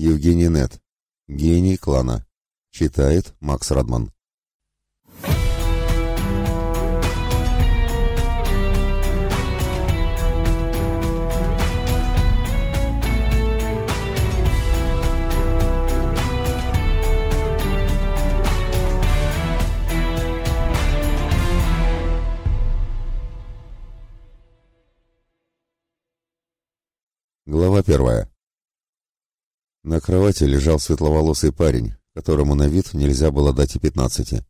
Евгений Нет. Гений клана. Читает Макс Радман. Глава первая. На кровати лежал светловолосый парень, которому на вид нельзя было дать и пятнадцати.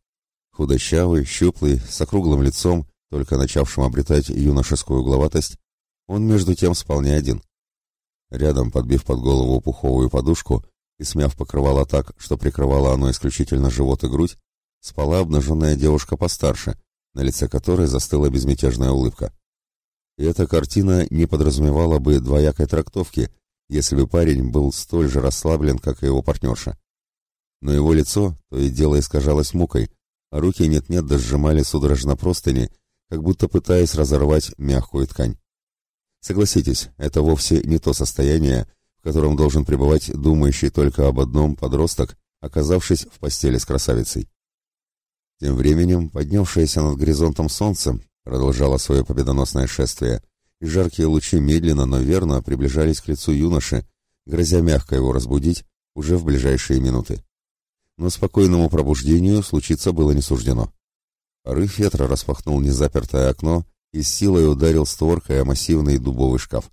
Худощавый, щуплый, с округлым лицом, только начавшим обретать юношескую угловатость, он между тем спал не один. Рядом, подбив под голову пуховую подушку и смяв покрывало так, что прикрывало оно исключительно живот и грудь, спала обнаженная девушка постарше, на лице которой застыла безмятежная улыбка. И эта картина не подразумевала бы двоякой трактовки, если бы парень был столь же расслаблен, как и его партнерша. Но его лицо то и дело искажалось мукой, а руки нет-нет дожимали судорожно простыни, как будто пытаясь разорвать мягкую ткань. Согласитесь, это вовсе не то состояние, в котором должен пребывать думающий только об одном подросток, оказавшись в постели с красавицей. Тем временем, поднявшееся над горизонтом солнце продолжало свое победоносное шествие, и жаркие лучи медленно, но верно приближались к лицу юноши, грозя мягко его разбудить уже в ближайшие минуты. Но спокойному пробуждению случиться было не суждено. Порыв ветра распахнул незапертое окно и с силой ударил створкой о массивный дубовый шкаф.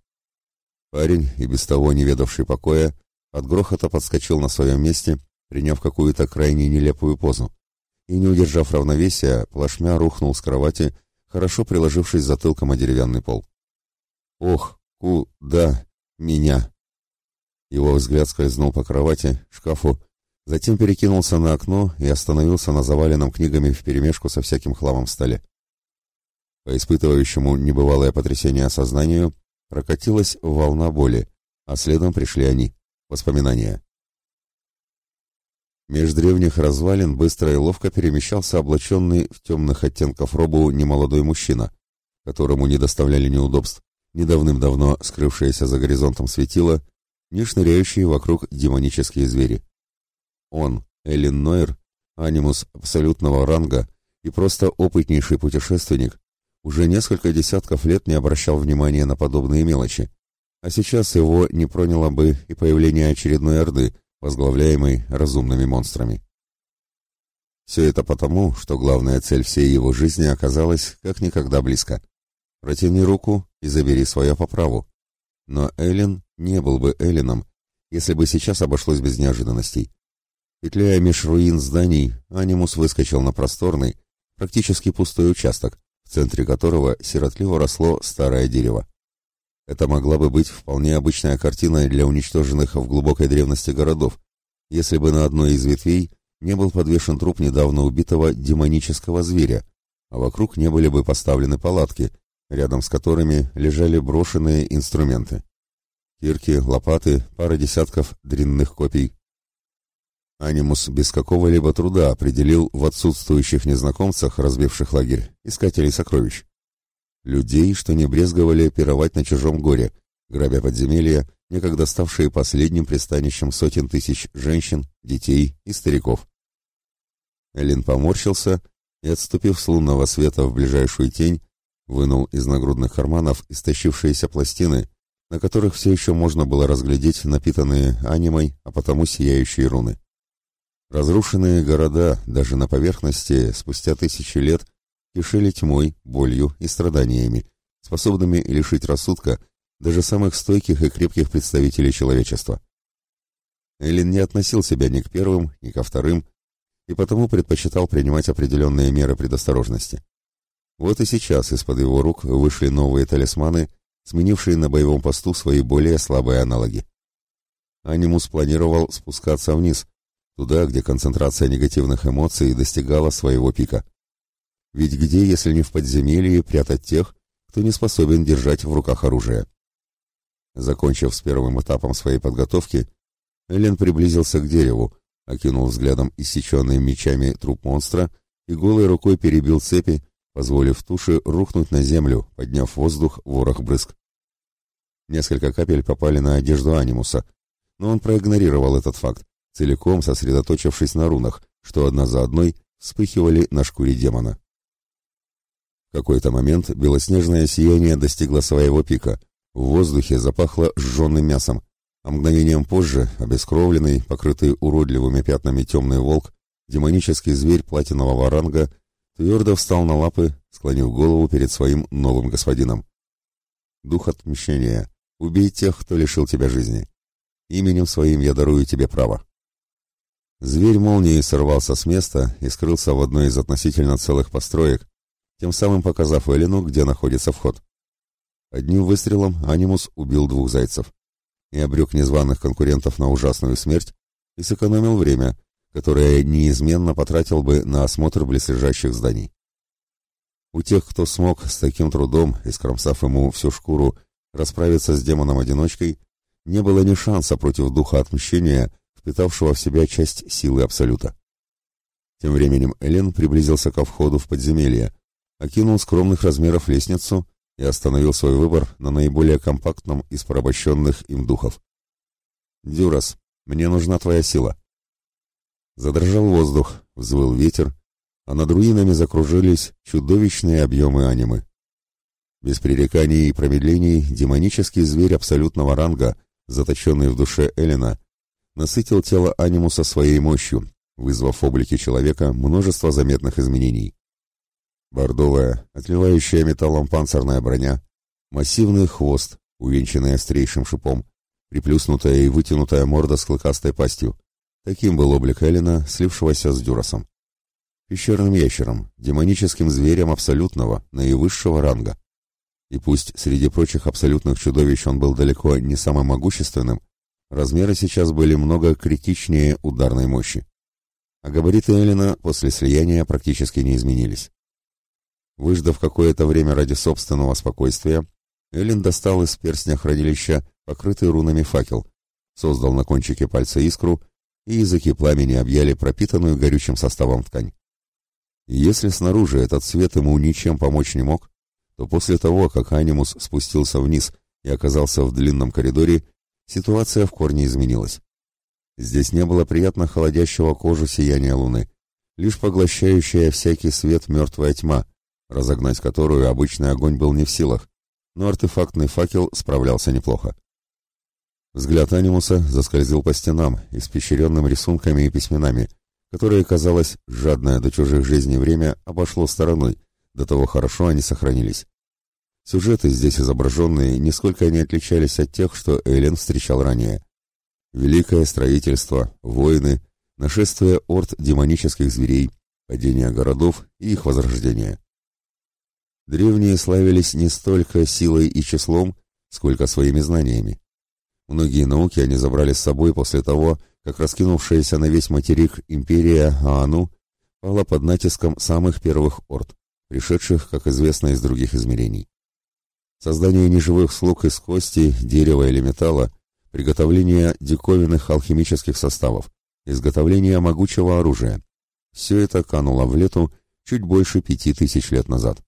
Парень, и без того не ведавший покоя, от грохота подскочил на своем месте, приняв какую-то крайне нелепую позу, и, не удержав равновесия, плашмя рухнул с кровати хорошо приложившись затылком о деревянный пол. «Ох, куда меня?» Его взгляд скользнул по кровати, шкафу, затем перекинулся на окно и остановился на заваленном книгами вперемешку со всяким хламом столе. По испытывающему небывалое потрясение сознанию прокатилась волна боли, а следом пришли они, воспоминания. Меж древних развалин быстро и ловко перемещался облаченный в темных оттенков робу немолодой мужчина, которому не доставляли неудобств ни давным-давно скрывшееся за горизонтом светило, ни шныряющие вокруг демонические звери. Он, Эллен Нойер, анимус абсолютного ранга и просто опытнейший путешественник, уже несколько десятков лет не обращал внимания на подобные мелочи, а сейчас его не проняло бы и появление очередной орды – возглавляемый разумными монстрами. Все это потому, что главная цель всей его жизни оказалась как никогда близко. Протяни руку и забери свое по праву. Но Эллен не был бы Элленом, если бы сейчас обошлось без неожиданностей. Петляя меж руин зданий, Анимус выскочил на просторный, практически пустой участок, в центре которого сиротливо росло старое дерево. Это могла бы быть вполне обычная картина для уничтоженных в глубокой древности городов, если бы на одной из ветвей не был подвешен труп недавно убитого демонического зверя, а вокруг не были бы поставлены палатки, рядом с которыми лежали брошенные инструменты. Кирки, лопаты, пара десятков дрянных копий. Анимус без какого-либо труда определил в отсутствующих незнакомцах, разбивших лагерь, искателей сокровищ людей, что не брезговали пировать на чужом горе, грабя подземелья, некогда ставшие последним пристанищем сотен тысяч женщин, детей и стариков. Элин поморщился и, отступив с лунного света в ближайшую тень, вынул из нагрудных карманов истощившиеся пластины, на которых все еще можно было разглядеть напитанные анимой, а потому сияющие руны. Разрушенные города, даже на поверхности, спустя тысячи лет, кишели тьмой, болью и страданиями, способными лишить рассудка даже самых стойких и крепких представителей человечества. Эллин не относил себя ни к первым, ни ко вторым, и потому предпочитал принимать определенные меры предосторожности. Вот и сейчас из-под его рук вышли новые талисманы, сменившие на боевом посту свои более слабые аналоги. Анимус планировал спускаться вниз, туда, где концентрация негативных эмоций достигала своего пика. Ведь где, если не в подземелье, прятать тех, кто не способен держать в руках оружие? Закончив с первым этапом своей подготовки, Эллен приблизился к дереву, окинул взглядом иссеченный мечами труп монстра и голой рукой перебил цепи, позволив туше рухнуть на землю, подняв в воздух ворох брызг. Несколько капель попали на одежду анимуса, но он проигнорировал этот факт, целиком сосредоточившись на рунах, что одна за одной вспыхивали на шкуре демона. В какой-то момент белоснежное сияние достигло своего пика. В воздухе запахло сжженным мясом, а мгновением позже, обескровленный, покрытый уродливыми пятнами темный волк, демонический зверь платинового ранга, твердо встал на лапы, склонив голову перед своим новым господином. «Дух отмщения, убей тех, кто лишил тебя жизни. Именем своим я дарую тебе право». Зверь молнией сорвался с места и скрылся в одной из относительно целых построек, тем самым показав Эллину, где находится вход. Одним выстрелом Анимус убил двух зайцев и обрек незваных конкурентов на ужасную смерть и сэкономил время, которое неизменно потратил бы на осмотр близлежащих зданий. У тех, кто смог с таким трудом, искромсав ему всю шкуру, расправиться с демоном-одиночкой, не было ни шанса против духа отмщения, впитавшего в себя часть силы Абсолюта. Тем временем Элен приблизился ко входу в подземелье, окинул скромных размеров лестницу и остановил свой выбор на наиболее компактном из порабощенных им духов. «Дюрас, мне нужна твоя сила». Задрожал воздух, взвыл ветер, а над руинами закружились чудовищные объемы анимы. Без пререканий и промедлений демонический зверь абсолютного ранга, заточенный в душе Элена, насытил тело анимуса своей мощью, вызвав в облике человека множество заметных изменений. Бордовая, отливающая металлом панцирная броня, массивный хвост, увенчанный острейшим шипом, приплюснутая и вытянутая морда с клыкастой пастью. Таким был облик Эллина, слившегося с Дюросом. Пещерным ящером, демоническим зверем абсолютного, наивысшего ранга. И пусть среди прочих абсолютных чудовищ он был далеко не самым могущественным, размеры сейчас были много критичнее ударной мощи. А габариты Эллина после слияния практически не изменились. Выждав какое-то время ради собственного спокойствия, Эллен достал из перстня хранилища покрытый рунами факел, создал на кончике пальца искру, и языки пламени объяли пропитанную горючим составом ткань. Если снаружи этот свет ему ничем помочь не мог, то после того, как Анимус спустился вниз и оказался в длинном коридоре, ситуация в корне изменилась. Здесь не было приятно холодящего кожу сияния луны, лишь поглощающая всякий свет мертвая тьма, разогнать которую обычный огонь был не в силах, но артефактный факел справлялся неплохо. Взгляд анимуса заскользил по стенам, испещренным рисунками и письменами, которые, казалось, жадное до чужих жизней время обошло стороной, до того хорошо они сохранились. Сюжеты здесь изображенные нисколько не отличались от тех, что Эйлен встречал ранее. Великое строительство, войны, нашествие орд демонических зверей, падение городов и их возрождение. Древние славились не столько силой и числом, сколько своими знаниями. Многие науки они забрали с собой после того, как раскинувшаяся на весь материк империя Аану пала под натиском самых первых орд, пришедших, как известно, из других измерений. Создание неживых слуг из кости, дерева или металла, приготовление диковинных алхимических составов, изготовление могучего оружия – все это кануло в лету чуть больше пяти тысяч лет назад.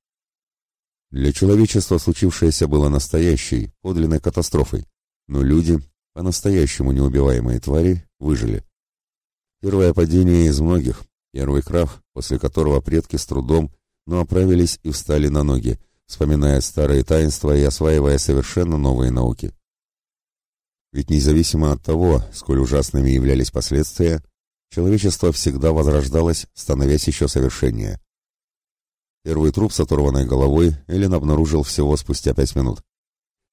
Для человечества случившееся было настоящей, подлинной катастрофой, но люди, по-настоящему неубиваемые твари, выжили. Первое падение из многих, первый крах, после которого предки с трудом, но оправились и встали на ноги, вспоминая старые таинства и осваивая совершенно новые науки. Ведь независимо от того, сколь ужасными являлись последствия, человечество всегда возрождалось, становясь еще совершеннее. Первый труп с оторванной головой Эллен обнаружил всего спустя пять минут.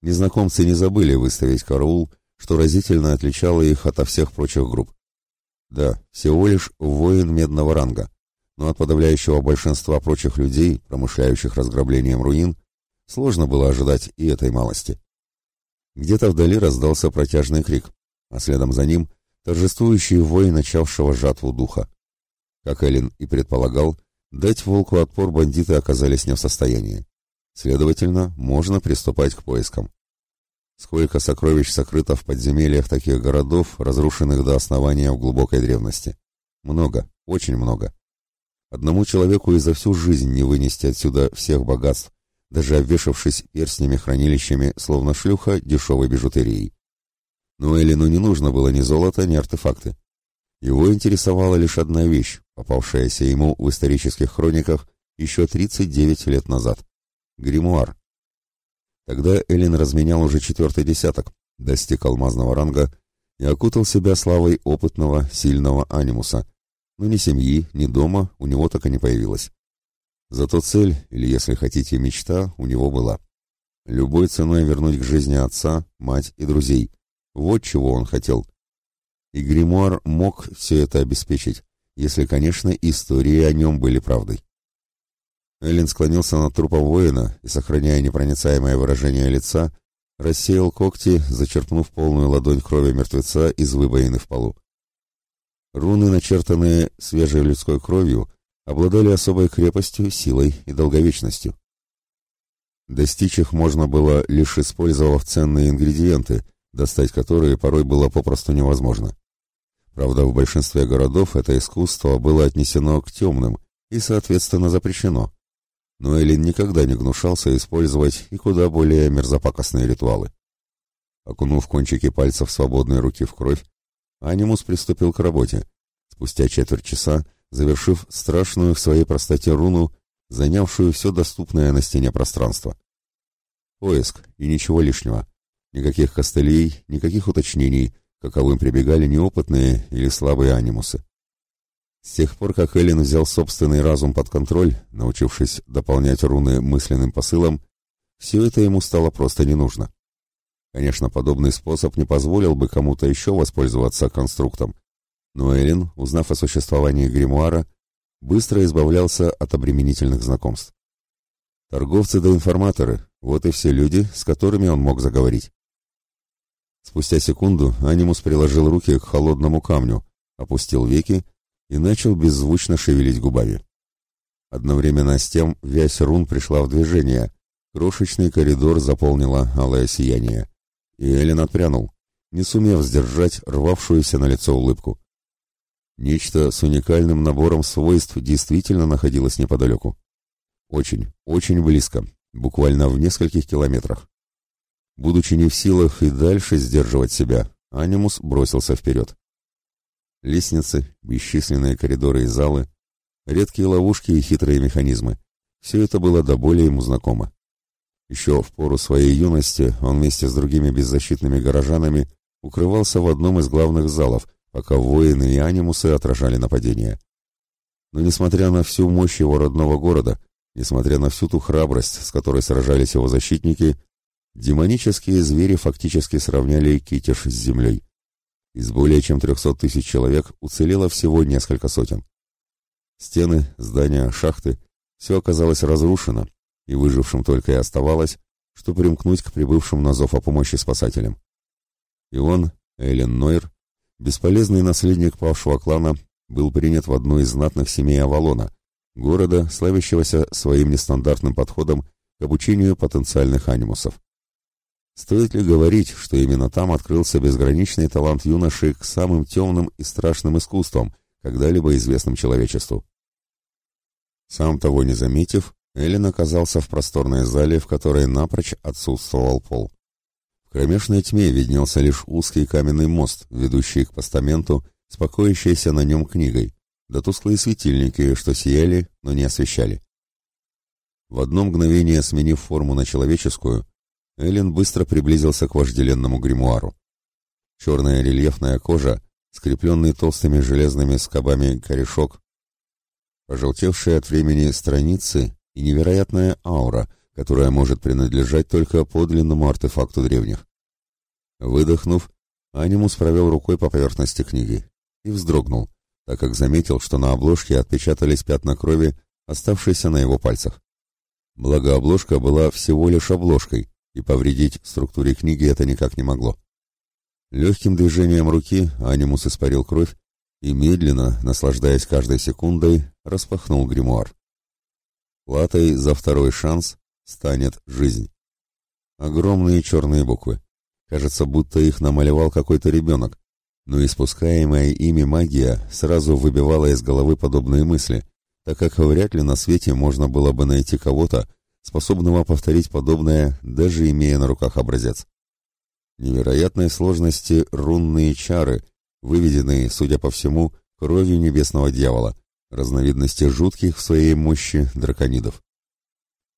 Незнакомцы не забыли выставить караул, что разительно отличало их ото всех прочих групп. Да, всего лишь воин медного ранга, но от подавляющего большинства прочих людей, промышляющих разграблением руин, сложно было ожидать и этой малости. Где-то вдали раздался протяжный крик, а следом за ним торжествующий вой начавшего жатву духа. Как Эллен и предполагал, Дать волку отпор бандиты оказались не в состоянии. Следовательно, можно приступать к поискам. Сколько сокровищ сокрыто в подземельях таких городов, разрушенных до основания в глубокой древности? Много, очень много. Одному человеку и за всю жизнь не вынести отсюда всех богатств, даже обвешавшись перстнями-хранилищами, словно шлюха, дешевой бижутерией. Но Элину не нужно было ни золото, ни артефакты. Его интересовала лишь одна вещь, попавшаяся ему в исторических хрониках еще 39 лет назад — гримуар. Тогда Эллин разменял уже четвертый десяток, достиг алмазного ранга и окутал себя славой опытного, сильного анимуса, но ни семьи, ни дома у него так и не появилось. Зато цель, или, если хотите, мечта, у него была. Любой ценой вернуть к жизни отца, мать и друзей. Вот чего он хотел. И гримуар мог все это обеспечить, если, конечно, истории о нем были правдой. Эллен склонился над трупом воина и, сохраняя непроницаемое выражение лица, рассеял когти, зачерпнув полную ладонь крови мертвеца из выбоины в полу. Руны, начертанные свежей людской кровью, обладали особой крепостью, силой и долговечностью. Достичь их можно было, лишь использовав ценные ингредиенты, достать которые порой было попросту невозможно. Правда, в большинстве городов это искусство было отнесено к темным и, соответственно, запрещено. Но Эллин никогда не гнушался использовать и куда более мерзопакостные ритуалы. Окунув кончики пальцев свободной руки в кровь, Анимус приступил к работе. Спустя четверть часа, завершив страшную в своей простоте руну, занявшую все доступное на стене пространство. Поиск и ничего лишнего. Никаких костылей, никаких уточнений, каковым прибегали неопытные или слабые анимусы. С тех пор, как Эллен взял собственный разум под контроль, научившись дополнять руны мысленным посылом, все это ему стало просто не нужно. Конечно, подобный способ не позволил бы кому-то еще воспользоваться конструктом, но Эллен, узнав о существовании гримуара, быстро избавлялся от обременительных знакомств. Торговцы да информаторы — вот и все люди, с которыми он мог заговорить. Спустя секунду Анимус приложил руки к холодному камню, опустил веки и начал беззвучно шевелить губами. Одновременно с тем вязь рун пришла в движение, крошечный коридор заполнило алое сияние. И Эллен отпрянул, не сумев сдержать рвавшуюся на лицо улыбку. Нечто с уникальным набором свойств действительно находилось неподалеку. Очень, очень близко, буквально в нескольких километрах. Будучи не в силах и дальше сдерживать себя, Анимус бросился вперед. Лестницы, бесчисленные коридоры и залы, редкие ловушки и хитрые механизмы. Все это было до боли ему знакомо. Еще в пору своей юности он вместе с другими беззащитными горожанами укрывался в одном из главных залов, пока воины и анимусы отражали нападение. Но несмотря на всю мощь его родного города, несмотря на всю ту храбрость, с которой сражались его защитники, демонические звери фактически сравняли Китиш с землей. Из более чем 300 тысяч человек уцелело всего несколько сотен. Стены, здания, шахты — все оказалось разрушено, и выжившим только и оставалось, что примкнуть к прибывшим на зов о помощи спасателям. И он, Эллен Нойр, бесполезный наследник павшего клана, был принят в одну из знатных семей Авалона, города, славящегося своим нестандартным подходом к обучению потенциальных анимусов. Стоит ли говорить, что именно там открылся безграничный талант юноши к самым темным и страшным искусствам, когда-либо известным человечеству? Сам того не заметив, Эллен оказался в просторной зале, в которой напрочь отсутствовал пол. В кромешной тьме виднелся лишь узкий каменный мост, ведущий к постаменту, спокоящийся на нем книгой, да тусклые светильники, что сияли, но не освещали. В одно мгновение сменив форму на человеческую, Эллен быстро приблизился к вожделенному гримуару. Черная рельефная кожа, скрепленный толстыми железными скобами корешок, пожелтевшие от времени страницы и невероятная аура, которая может принадлежать только подлинному артефакту древних. Выдохнув, Анимус провел рукой по поверхности книги и вздрогнул, так как заметил, что на обложке отпечатались пятна крови, оставшиеся на его пальцах. Благо обложка была всего лишь обложкой, и повредить структуре книги это никак не могло. Легким движением руки Анимус испарил кровь и медленно, наслаждаясь каждой секундой, распахнул гримуар. Платой за второй шанс станет жизнь. Огромные черные буквы. Кажется, будто их намалевал какой-то ребенок, но испускаемая ими магия сразу выбивала из головы подобные мысли, так как вряд ли на свете можно было бы найти кого-то, способного повторить подобное, даже имея на руках образец. невероятной сложности рунные чары, выведенные, судя по всему, кровью небесного дьявола, разновидности жутких в своей мощи драконидов.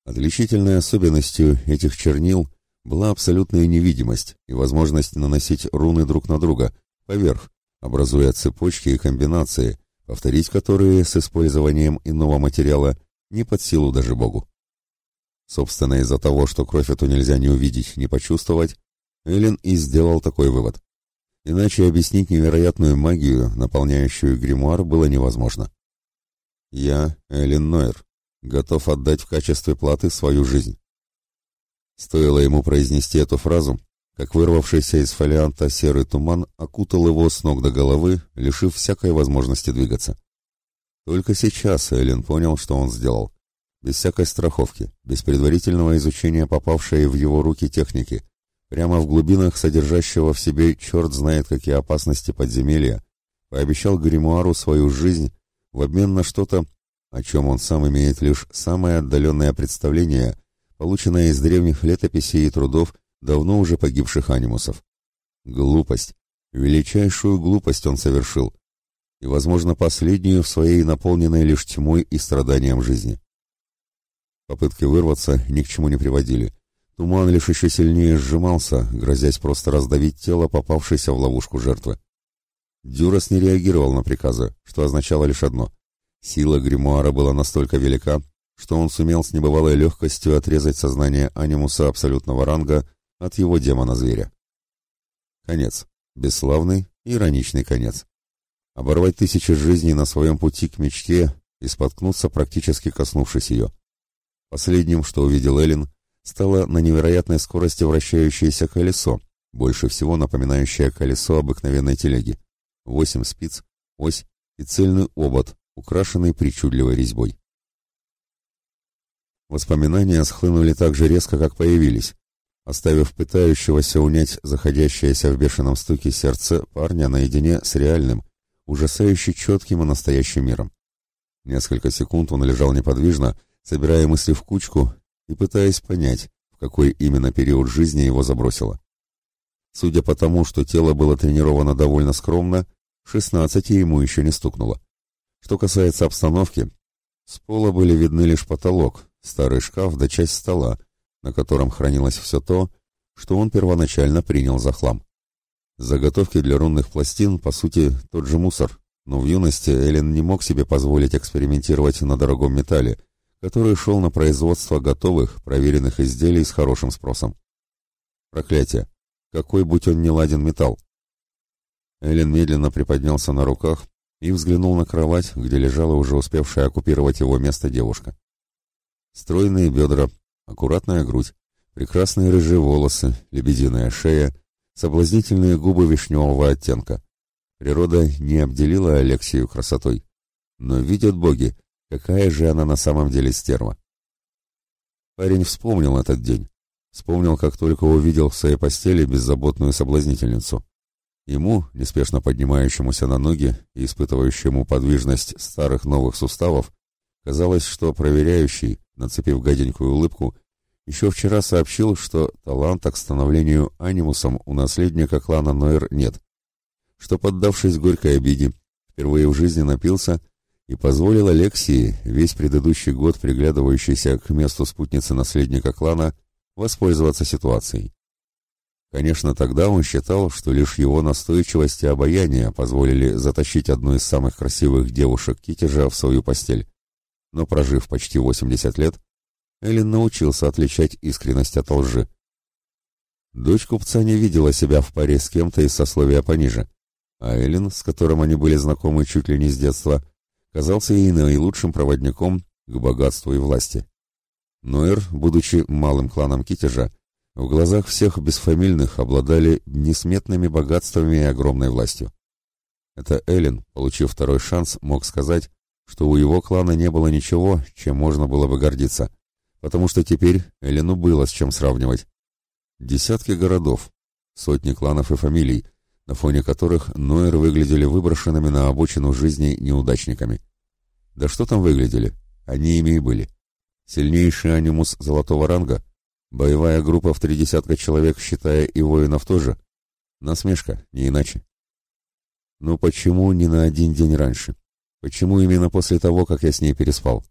Отличительной особенностью этих чернил была абсолютная невидимость и возможность наносить руны друг на друга, поверх, образуя цепочки и комбинации, повторить которые с использованием иного материала не под силу даже Богу. Собственно, из-за того, что кровь эту нельзя ни увидеть, ни почувствовать, Эллен и сделал такой вывод. Иначе объяснить невероятную магию, наполняющую гримуар, было невозможно. «Я, Эллен Нойер, готов отдать в качестве платы свою жизнь». Стоило ему произнести эту фразу, как вырвавшийся из фолианта серый туман окутал его с ног до головы, лишив всякой возможности двигаться. Только сейчас Эллен понял, что он сделал. Без всякой страховки, без предварительного изучения попавшей в его руки техники, прямо в глубинах содержащего в себе черт знает какие опасности подземелья, пообещал гримуару свою жизнь в обмен на что-то, о чем он сам имеет лишь самое отдаленное представление, полученное из древних летописей и трудов давно уже погибших анимусов. Глупость, величайшую глупость он совершил, и, возможно, последнюю в своей наполненной лишь тьмой и страданием жизни. Попытки вырваться ни к чему не приводили. Туман лишь еще сильнее сжимался, грозясь просто раздавить тело попавшейся в ловушку жертвы. Дюрас не реагировал на приказы, что означало лишь одно. Сила гримуара была настолько велика, что он сумел с небывалой легкостью отрезать сознание анимуса абсолютного ранга от его демона-зверя. Конец. Бесславный, ироничный конец. Оборвать тысячи жизней на своем пути к мечте и споткнуться, практически коснувшись ее. Последним, что увидел Эллен, стало на невероятной скорости вращающееся колесо, больше всего напоминающее колесо обыкновенной телеги. Восемь спиц, ось и цельный обод, украшенный причудливой резьбой. Воспоминания схлынули так же резко, как появились, оставив пытающегося унять заходящееся в бешеном стуке сердце парня наедине с реальным, ужасающе четким и настоящим миром. Несколько секунд он лежал неподвижно, собирая мысли в кучку и пытаясь понять, в какой именно период жизни его забросило. Судя по тому, что тело было тренировано довольно скромно, шестнадцати ему еще не стукнуло. Что касается обстановки, с пола были видны лишь потолок, старый шкаф да часть стола, на котором хранилось все то, что он первоначально принял за хлам. Заготовки для рунных пластин, по сути, тот же мусор, но в юности Эллен не мог себе позволить экспериментировать на дорогом металле, который шел на производство готовых, проверенных изделий с хорошим спросом. Проклятие! Какой, будь он не ладен металл! Эллен медленно приподнялся на руках и взглянул на кровать, где лежала уже успевшая оккупировать его место девушка. Стройные бедра, аккуратная грудь, прекрасные рыжие волосы, лебединая шея, соблазнительные губы вишневого оттенка. Природа не обделила Алексею красотой. Но видят боги, какая же она на самом деле стерва. Парень вспомнил этот день. Вспомнил, как только увидел в своей постели беззаботную соблазнительницу. Ему, неспешно поднимающемуся на ноги и испытывающему подвижность старых новых суставов, казалось, что проверяющий, нацепив гаденькую улыбку, еще вчера сообщил, что таланта к становлению анимусом у наследника клана Нойер нет, что, поддавшись горькой обиде, впервые в жизни напился и позволил Алексии, весь предыдущий год приглядывающийся к месту спутницы наследника клана, воспользоваться ситуацией. Конечно, тогда он считал, что лишь его настойчивость и обаяние позволили затащить одну из самых красивых девушек Китежа в свою постель. Но прожив почти 80 лет, Эллен научился отличать искренность от лжи. Дочь купца не видела себя в паре с кем-то из сословия пониже, а Эллен, с которым они были знакомы чуть ли не с детства, казался ей наилучшим проводником к богатству и власти. Нойер, будучи малым кланом Китежа, в глазах всех бесфамильных обладали несметными богатствами и огромной властью. Это Эллен, получив второй шанс, мог сказать, что у его клана не было ничего, чем можно было бы гордиться, потому что теперь Эллену было с чем сравнивать. Десятки городов, сотни кланов и фамилий, на фоне которых Нойер выглядели выброшенными на обочину жизни неудачниками. Да что там выглядели? Они ими и были. Сильнейший анимус золотого ранга, Боевая группа в три десятка человек, считая и воинов тоже. Насмешка, не иначе. Но почему не на один день раньше? Почему именно после того, как я с ней переспал?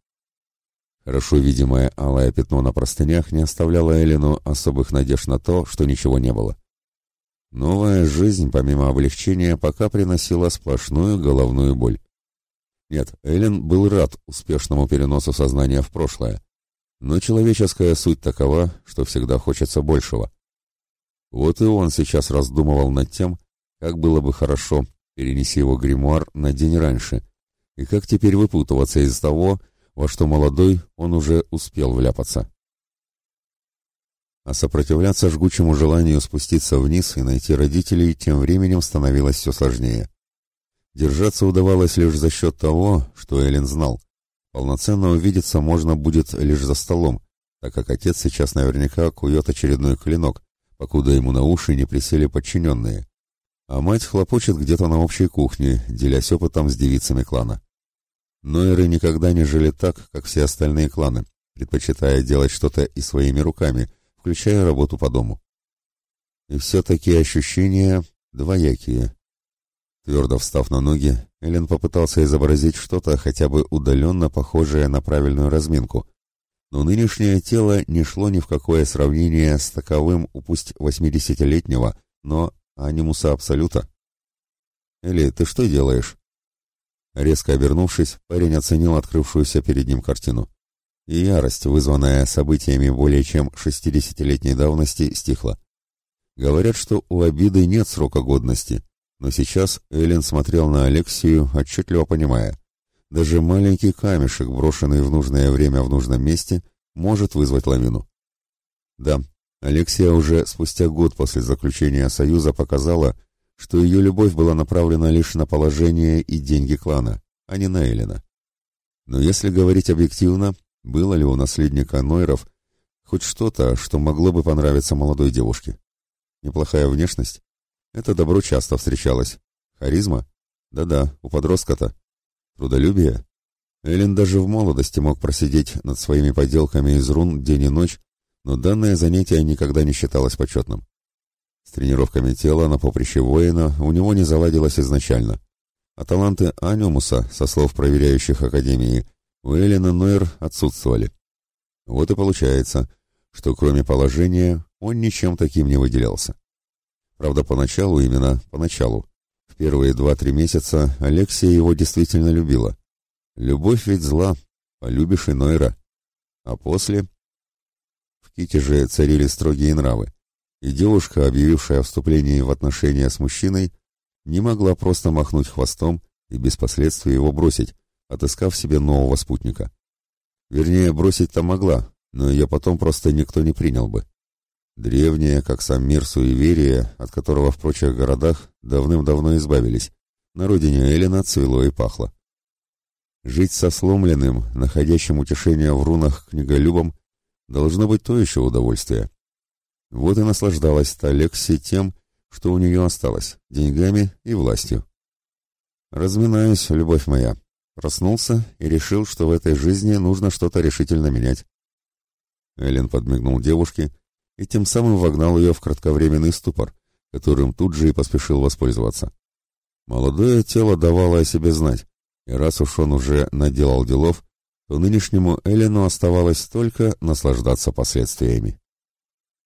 Хорошо видимое алое пятно на простынях не оставляло Эллину особых надежд на то, что ничего не было. Новая жизнь, помимо облегчения, пока приносила сплошную головную боль. Нет, Эллен был рад успешному переносу сознания в прошлое, но человеческая суть такова, что всегда хочется большего. Вот и он сейчас раздумывал над тем, как было бы хорошо перенести его гримуар на день раньше, и как теперь выпутываться из того, во что молодой он уже успел вляпаться. А сопротивляться жгучему желанию спуститься вниз и найти родителей тем временем становилось все сложнее. Держаться удавалось лишь за счет того, что Эллен знал. Полноценно увидеться можно будет лишь за столом, так как отец сейчас наверняка кует очередной клинок, покуда ему на уши не присели подчиненные. А мать хлопочет где-то на общей кухне, делясь опытом с девицами клана. Нойры никогда не жили так, как все остальные кланы, предпочитая делать что-то и своими руками, включая работу по дому. И все-таки ощущения двоякие. Твердо встав на ноги, Эллен попытался изобразить что-то хотя бы удаленно похожее на правильную разминку, но нынешнее тело не шло ни в какое сравнение с таковым у пусть восьмидесятилетнего, но анимуса абсолюта. «Элли, ты что делаешь?» Резко обернувшись, парень оценил открывшуюся перед ним картину. И ярость, вызванная событиями более чем шестидесятилетней давности, стихла. Говорят, что у обиды нет срока годности, но сейчас Эллен смотрел на Алексию, отчетливо понимая, даже маленький камешек, брошенный в нужное время в нужном месте, может вызвать лавину. Да, Алексия уже спустя год после заключения союза показала, что ее любовь была направлена лишь на положение и деньги клана, а не на Эллена. Но если говорить объективно, было ли у наследника Нойров хоть что-то, что могло бы понравиться молодой девушке? Неплохая внешность, это добро часто встречалось. Харизма? Да-да, у подростка-то. Трудолюбие? Эллен даже в молодости мог просидеть над своими поделками из рун день и ночь, но данное занятие никогда не считалось почетным. С тренировками тела на поприще воина у него не заладилось изначально. А таланты Аниумуса, со слов проверяющих Академии, у Эллена Нойер отсутствовали. Вот и получается, что кроме положения он ничем таким не выделялся. Правда, поначалу, именно поначалу. В первые два-три месяца Алексия его действительно любила. Любовь ведь зла, полюбишь и Нойра. А после... В Ките же царили строгие нравы, и девушка, объявившая о вступлении в отношения с мужчиной, не могла просто махнуть хвостом и без последствий его бросить, отыскав себе нового спутника. Вернее, бросить-то могла, но ее потом просто никто не принял бы. Древнее, как сам мир суеверие, от которого в прочих городах давным-давно избавились. На родине Эллина цвело и пахло. Жить со сломленным, находящим утешение в рунах книголюбом, должно быть то еще удовольствие. Вот и наслаждалась та Лекси тем, что у нее осталось, деньгами и властью. Разминаюсь, любовь моя. Проснулся и решил, что в этой жизни нужно что-то решительно менять. Эллен подмигнул девушке, и тем самым вогнал ее в кратковременный ступор, которым тут же и поспешил воспользоваться. Молодое тело давало о себе знать, и раз уж он уже наделал делов, то нынешнему Элену оставалось только наслаждаться последствиями.